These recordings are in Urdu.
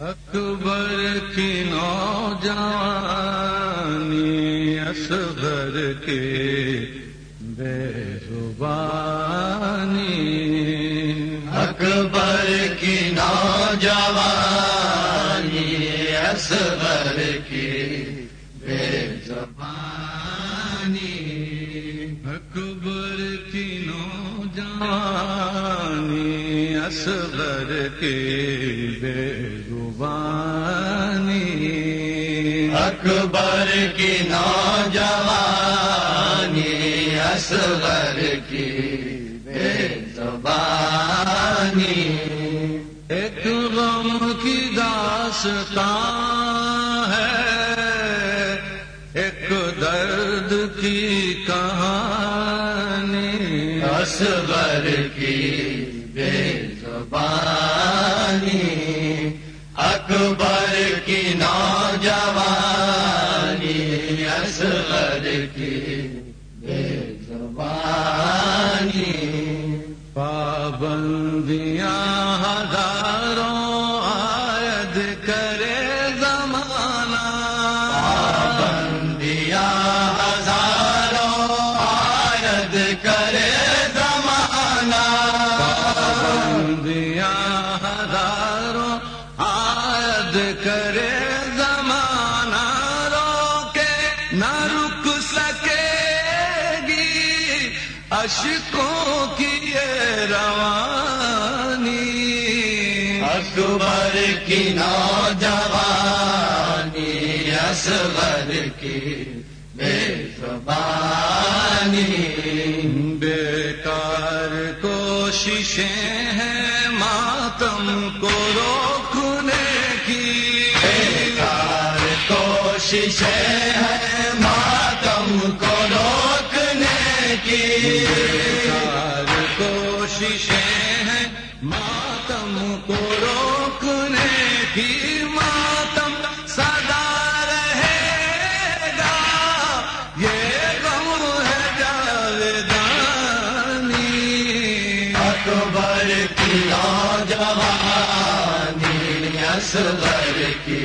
اکبر کی نوجوانی، اصغر کے بے زبانی اکبر کی نوجوانی، اصغر کی بے زبانی اکبر کی نوجوانی، اصغر کے بے زبانی۔ اکبر کی نوجوانی اصغر کی بے زبانی۔ ایک غم کی داستان ہے ایک درد کی کہانی۔ اصغر کی اکبر کی نوجوانی اصغر کی بے زبانی پابندی کرے زمانہ روکے نہ رک سکے گی۔ اشکوں کی روانی، اکبر کی نوجوانی، اصغر کی۔ کوششیں ہیں ماتم کو روکنے کی۔ بیکار کوششیں ہیں ماتم کو روکنے کی۔ ماتم سدا رہے گا، یہ غم ہے جاویدانی۔ اکبر کی نوجوانی اصغر کی۔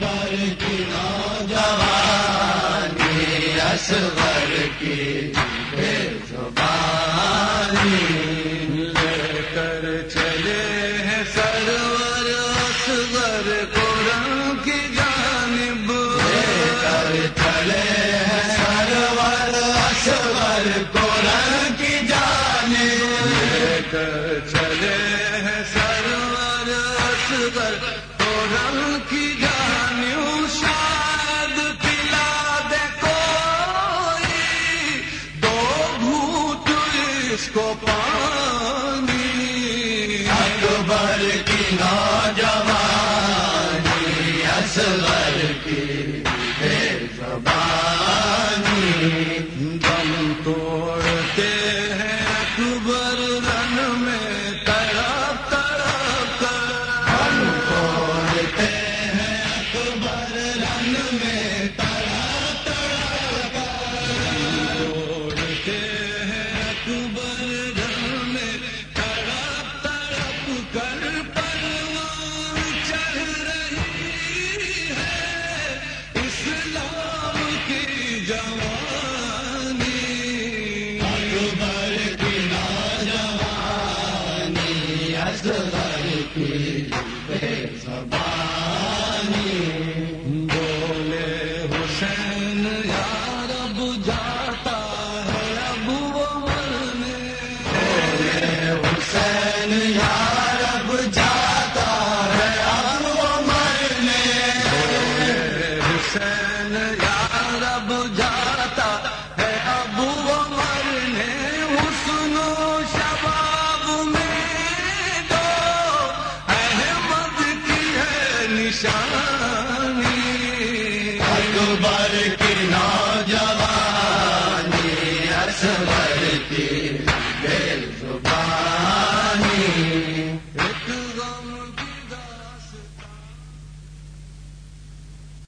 اکبر کی نوجوانی اصغر کی بے زبانی لے کر چلے ہیں سرور اصغر کی جانب کر چلے ہیں سرور اصغر قرآن کی جانب لے کر چلے ہیں سرور اصغر جس کو پانی۔ اکبر کی نوجوانی اصغر کی بے زبانی۔ کی اصغر